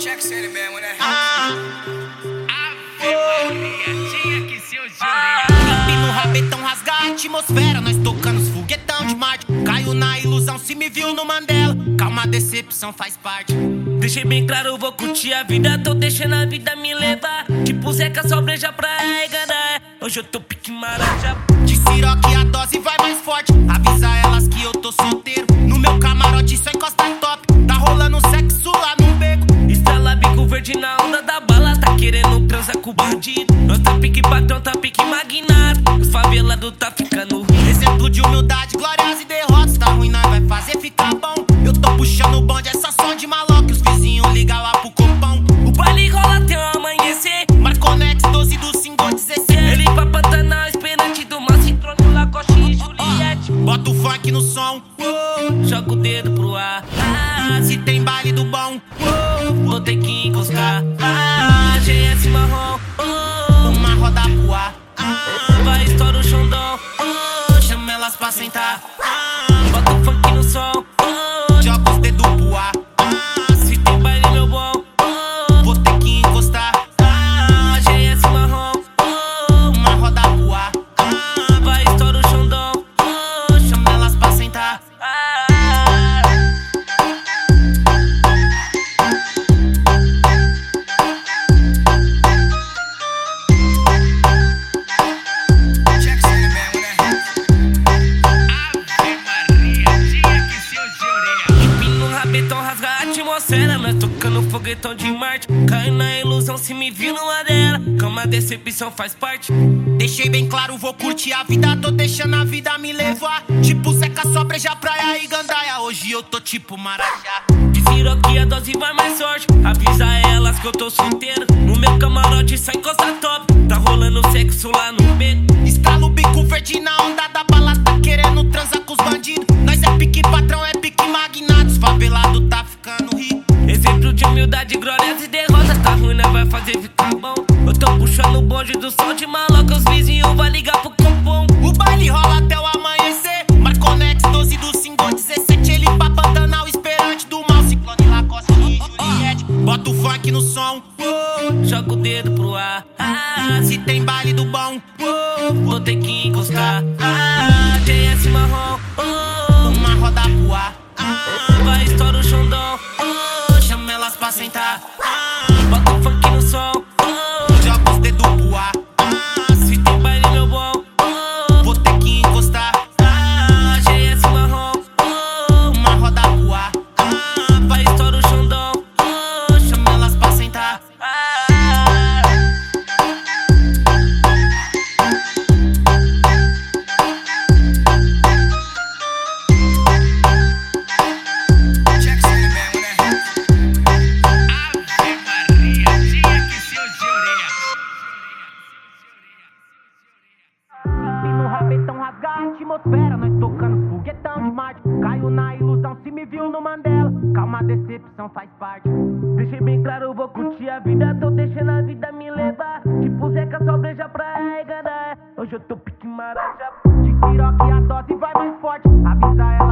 Check city, man, when that Tinha que ser o Lambi no rabetão rasgar a atmosfera. Nós tocando os foguetão de Marte. Caiu na ilusão, se me viu no Mandela. Calma, decepção faz parte. Deixei bem claro, vou curtir a vida, tô deixando a vida me levar. Tipo Zeca sobreja pra Egada. Hoje eu tô pique maranja. De siroque a dose vai mais forte. Avisa elas que eu tô solteiro. No meu camarote só encosta top. Tá rolando sexo com o bandido. Nós tá pique patrão, tá pique magnata. Os favelados tá ficando rico. Exemplo de humildade, glórias e derrotas. Tá ruim, nós vai fazer ficar bom. Eu tô puxando o bonde, essa som de maloca. Os vizinhos ligam lá pro copão. O baile rola até o amanhecer. Marconex 12 do 5 16. Ele pra Pantanal, esperante do mar, Citrone, Lacoste e Juliette. Bota o funk no som. Joga o dedo pro ar. Ah, Se tem baile do bom, vou ter que encostar. Pra. Ah, bota funk no som. Oh, joga os dedos pro ar. Ah, se tem baile, meu bom. Vou ter que encostar. Ah, GS marrom. Oh, uma roda pro ar. Ah, Rabetão, rasga a atmosfera. Nós tocando foguetão de Marte. Cai na ilusão, se me viu numa dela. Calma, decepção faz parte. Deixei bem claro, vou curtir a vida, tô deixando a vida me levar. Tipo Zeca Sobreja, praia e gandaia. Hoje eu tô tipo Marajá. De que a dose vai mais sorte. Avisa elas que eu tô solteiro. No meu camarote só encosta top. Tá rolando sexo lá no beco. Escala o bico verde na do som de maloca. Os vizinhos vai ligar pro compom. O baile rola até o amanhecer. Marconex 12 do 5 17. Ele pra Pantanal, esperante do mal. Ciclone Lacoste e Juliette. Bota o funk no som. Joga o dedo pro ar. Ah, Se tem baile do bom, vou ter que atmosfera. Nós tocando foguetão de Marte. Caiu na ilusão, se me viu no Mandela. Calma, decepção faz parte. Deixei bem claro, vou curtir a vida, tô deixando a vida me levar. Tipo Zeca sobreja pra Egada. Hoje eu tô pique maranja. De siroque a dose vai mais forte. Avisa elas